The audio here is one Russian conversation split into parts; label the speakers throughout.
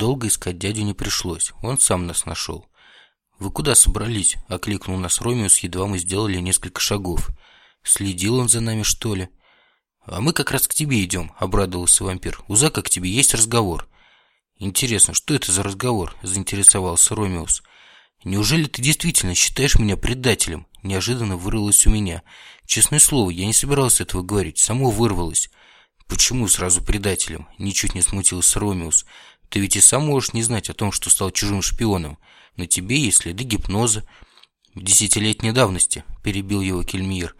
Speaker 1: Долго искать дядю не пришлось, он сам нас нашел. «Вы куда собрались?» – окликнул нас Ромеус, едва мы сделали несколько шагов. «Следил он за нами, что ли?» «А мы как раз к тебе идем», – обрадовался вампир. «У Зака к тебе есть разговор». «Интересно, что это за разговор?» – заинтересовался Ромеус. «Неужели ты действительно считаешь меня предателем?» – неожиданно вырвалось у меня. Честное слово, я не собирался этого говорить, само вырвалось. «Почему сразу предателем?» – ничуть не смутился Ромеус. «Ты ведь и сам можешь не знать о том, что стал чужим шпионом. На тебе есть следы гипноза». «В десятилетней давности», – перебил его Кельмир.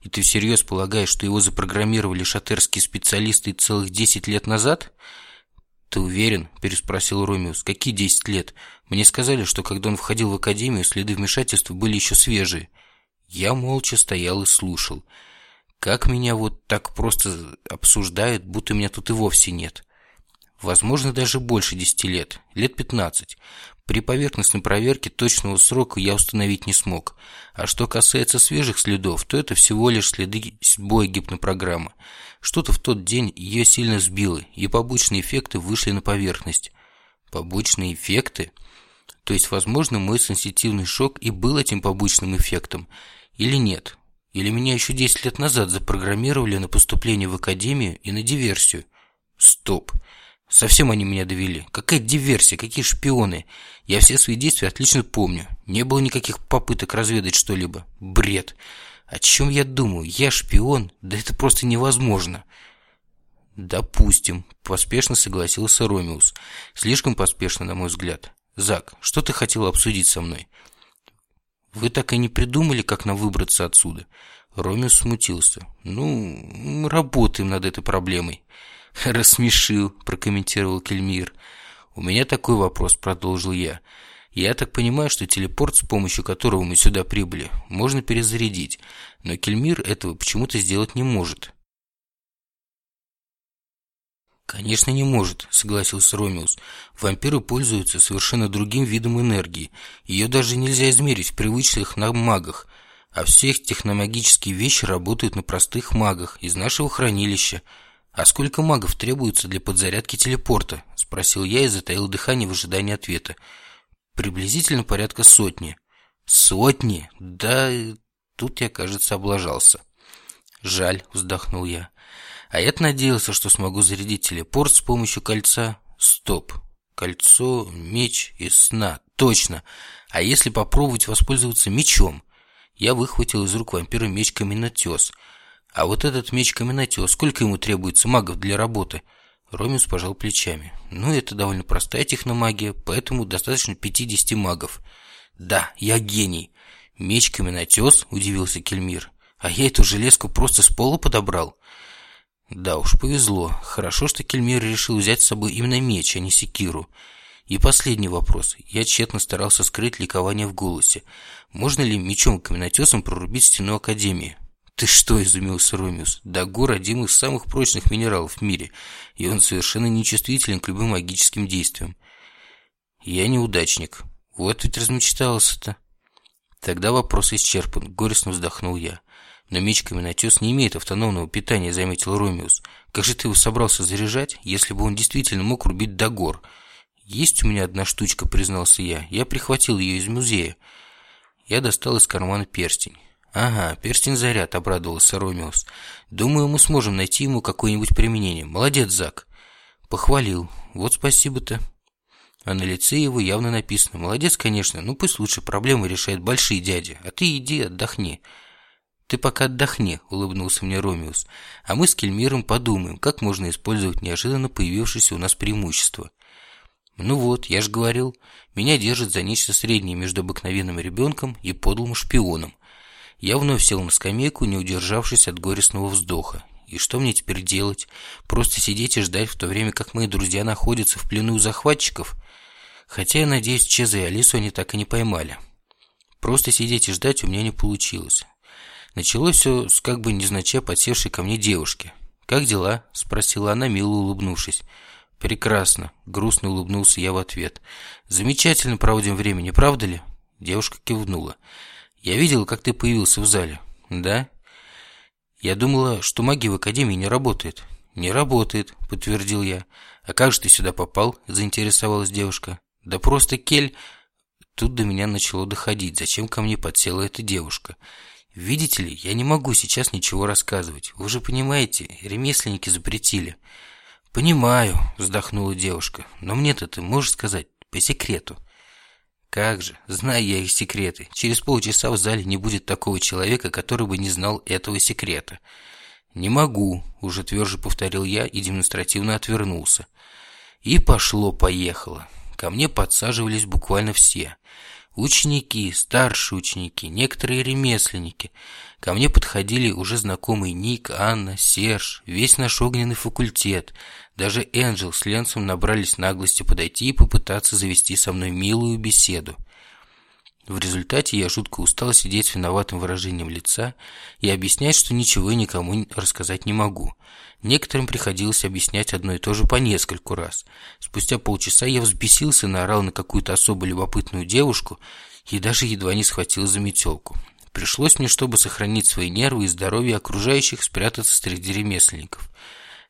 Speaker 1: «И ты всерьез полагаешь, что его запрограммировали шатерские специалисты целых десять лет назад?» «Ты уверен?» – переспросил Ромеус. «Какие десять лет? Мне сказали, что когда он входил в академию, следы вмешательства были еще свежие». Я молча стоял и слушал. Как меня вот так просто обсуждают, будто меня тут и вовсе нет. Возможно, даже больше десяти лет, лет пятнадцать. При поверхностной проверке точного срока я установить не смог. А что касается свежих следов, то это всего лишь следы сбоя гипнопрограммы. Что-то в тот день ее сильно сбило, и побочные эффекты вышли на поверхность. Побочные эффекты? То есть, возможно, мой сенситивный шок и был этим побочным эффектом, или нет? Или меня еще 10 лет назад запрограммировали на поступление в академию и на диверсию? Стоп. Совсем они меня довели. Какая диверсия, какие шпионы? Я все свои действия отлично помню. Не было никаких попыток разведать что-либо. Бред. О чем я думаю? Я шпион? Да это просто невозможно. Допустим, поспешно согласился Ромеус. Слишком поспешно, на мой взгляд. Зак, что ты хотел обсудить со мной? Вы так и не придумали, как нам выбраться отсюда? Ромеус смутился. Ну, работаем над этой проблемой. «Рассмешил», – прокомментировал Кельмир. «У меня такой вопрос», – продолжил я. «Я так понимаю, что телепорт, с помощью которого мы сюда прибыли, можно перезарядить, но Кельмир этого почему-то сделать не может». «Конечно, не может», – согласился Ромеус. «Вампиры пользуются совершенно другим видом энергии. Ее даже нельзя измерить в привычных нам магах. А все их техномагические вещи работают на простых магах из нашего хранилища. «А сколько магов требуется для подзарядки телепорта?» – спросил я и затаил дыхание в ожидании ответа. «Приблизительно порядка сотни». «Сотни? Да, тут я, кажется, облажался». «Жаль», – вздохнул я. «А я-то надеялся, что смогу зарядить телепорт с помощью кольца». «Стоп. Кольцо, меч и сна. Точно. А если попробовать воспользоваться мечом?» Я выхватил из рук вампира меч-каменотес – а вот этот меч Каменатио, сколько ему требуется магов для работы? Ромеус пожал плечами. Ну, это довольно простая техномагия, поэтому достаточно 50 магов. Да, я гений. Меч Каменотес, удивился Кельмир. А я эту железку просто с пола подобрал. Да уж, повезло. Хорошо, что Кельмир решил взять с собой именно меч, а не секиру. И последний вопрос. Я тщетно старался скрыть ликование в голосе. Можно ли мечом-каменотесом прорубить стену Академии? «Ты что?» – изумился Ромеус. «Дагор – один из самых прочных минералов в мире, и он совершенно нечувствителен к любым магическим действиям». «Я неудачник. Вот ведь размечтался-то». «Тогда вопрос исчерпан», – горестно вздохнул я. «Но меч каменотес не имеет автономного питания», – заметил Ромеус. «Как же ты его собрался заряжать, если бы он действительно мог рубить Дагор?» «Есть у меня одна штучка», – признался я. «Я прихватил ее из музея». Я достал из кармана перстень. «Ага, перстень заряд», — обрадовался Ромеус. «Думаю, мы сможем найти ему какое-нибудь применение. Молодец, Зак». Похвалил. «Вот спасибо-то». А на лице его явно написано. «Молодец, конечно, ну пусть лучше проблемы решает большие дяди, а ты иди отдохни». «Ты пока отдохни», — улыбнулся мне Ромеус. «А мы с Кельмиром подумаем, как можно использовать неожиданно появившееся у нас преимущество». «Ну вот, я же говорил, меня держат за нечто среднее между обыкновенным ребенком и подлым шпионом. Я вновь сел на скамейку, не удержавшись от горестного вздоха. И что мне теперь делать? Просто сидеть и ждать, в то время как мои друзья находятся в плену у захватчиков? Хотя, я надеюсь, Чеза и Алису они так и не поймали. Просто сидеть и ждать у меня не получилось. Началось все с как бы незначай подсевшей ко мне девушки. «Как дела?» – спросила она, мило улыбнувшись. «Прекрасно», – грустно улыбнулся я в ответ. «Замечательно проводим время, не правда ли?» Девушка кивнула. Я видел, как ты появился в зале. Да? Я думала, что магия в Академии не работает. «Не работает», — подтвердил я. «А как же ты сюда попал?» — заинтересовалась девушка. «Да просто Кель...» Тут до меня начало доходить, зачем ко мне подсела эта девушка. Видите ли, я не могу сейчас ничего рассказывать. Вы же понимаете, ремесленники запретили. Понимаю, вздохнула девушка. Но мне-то ты можешь сказать по секрету. Как же, знаю я их секреты. Через полчаса в зале не будет такого человека, который бы не знал этого секрета. Не могу, уже тверже повторил я и демонстративно отвернулся. И пошло-поехало. Ко мне подсаживались буквально все. Ученики, старшие ученики, некоторые ремесленники. Ко мне подходили уже знакомые Ник, Анна, Серж, весь наш огненный факультет. Даже Энджел с Ленсом набрались наглости подойти и попытаться завести со мной милую беседу. В результате я жутко устал сидеть с виноватым выражением лица и объяснять, что ничего и никому рассказать не могу. Некоторым приходилось объяснять одно и то же по нескольку раз. Спустя полчаса я взбесился, наорал на какую-то особо любопытную девушку и даже едва не схватил за метелку. Пришлось мне, чтобы сохранить свои нервы и здоровье окружающих, спрятаться среди ремесленников.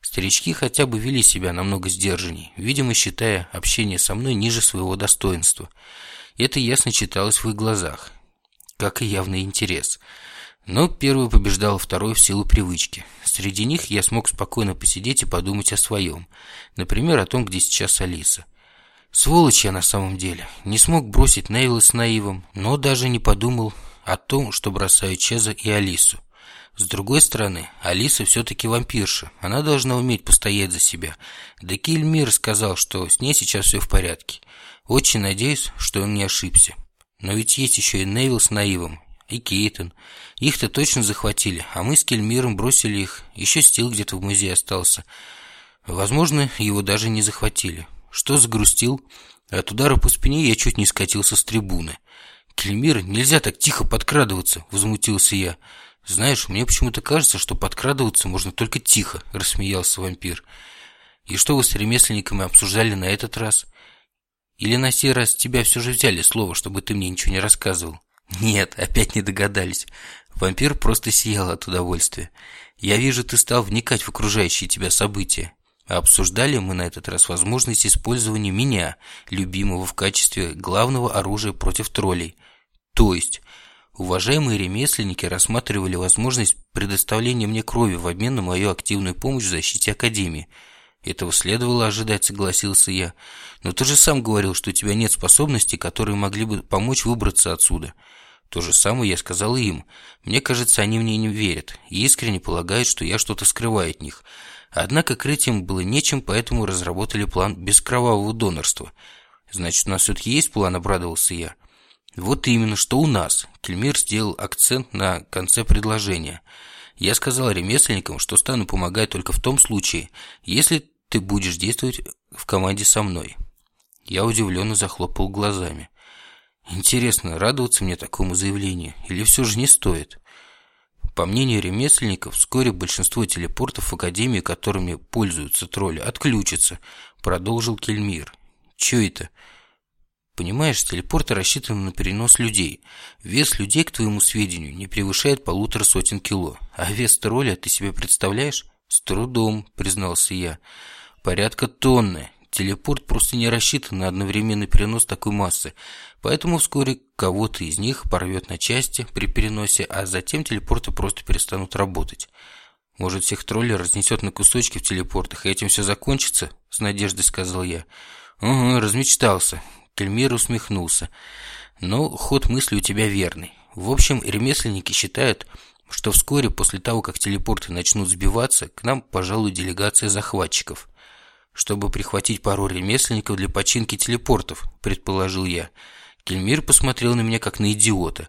Speaker 1: Старички хотя бы вели себя намного сдержанней, видимо, считая общение со мной ниже своего достоинства – это ясно читалось в их глазах, как и явный интерес. Но первый побеждал второй в силу привычки. Среди них я смог спокойно посидеть и подумать о своем. Например, о том, где сейчас Алиса. Сволочь я на самом деле. Не смог бросить Невилла с Наивом, но даже не подумал о том, что бросаю Чеза и Алису. С другой стороны, Алиса все-таки вампирша. Она должна уметь постоять за себя. Да Кильмир сказал, что с ней сейчас все в порядке. Очень надеюсь, что он не ошибся. Но ведь есть еще и Невил с Наивом, и Кейтон. Их-то точно захватили, а мы с Кельмиром бросили их. Еще Стил где-то в музее остался. Возможно, его даже не захватили. Что загрустил? От удара по спине я чуть не скатился с трибуны. «Кельмир, нельзя так тихо подкрадываться!» – возмутился я. «Знаешь, мне почему-то кажется, что подкрадываться можно только тихо», – рассмеялся вампир. «И что вы с ремесленниками обсуждали на этот раз?» Или на сей раз тебя все же взяли слово, чтобы ты мне ничего не рассказывал? Нет, опять не догадались. Вампир просто сиял от удовольствия. Я вижу, ты стал вникать в окружающие тебя события. А обсуждали мы на этот раз возможность использования меня, любимого в качестве главного оружия против троллей. То есть, уважаемые ремесленники рассматривали возможность предоставления мне крови в обмен на мою активную помощь в защите Академии – этого следовало ожидать, согласился я. Но ты же сам говорил, что у тебя нет способностей, которые могли бы помочь выбраться отсюда. То же самое я сказал им. Мне кажется, они мне не верят и искренне полагают, что я что-то скрываю от них. Однако крыть им было нечем, поэтому разработали план бескровавого донорства. Значит, у нас все-таки есть план, обрадовался я. Вот именно, что у нас. Кельмир сделал акцент на конце предложения. Я сказал ремесленникам, что стану помогать только в том случае, если ты будешь действовать в команде со мной». Я удивленно захлопал глазами. Интересно, радоваться мне такому заявлению или все же не стоит? По мнению ремесленников, вскоре большинство телепортов в Академии, которыми пользуются тролли, отключатся, продолжил Кельмир. Че это? Понимаешь, телепорты рассчитаны на перенос людей. Вес людей, к твоему сведению, не превышает полутора сотен кило. А вес тролля ты себе представляешь? С трудом, признался я порядка тонны. Телепорт просто не рассчитан на одновременный перенос такой массы, поэтому вскоре кого-то из них порвет на части при переносе, а затем телепорты просто перестанут работать. Может, всех троллей разнесет на кусочки в телепортах, и этим все закончится? С надеждой сказал я. Угу, размечтался. Кельмир усмехнулся. Но ход мысли у тебя верный. В общем, ремесленники считают, что вскоре после того, как телепорты начнут сбиваться, к нам, пожалуй, делегация захватчиков чтобы прихватить пару ремесленников для починки телепортов», – предположил я. Кельмир посмотрел на меня как на идиота.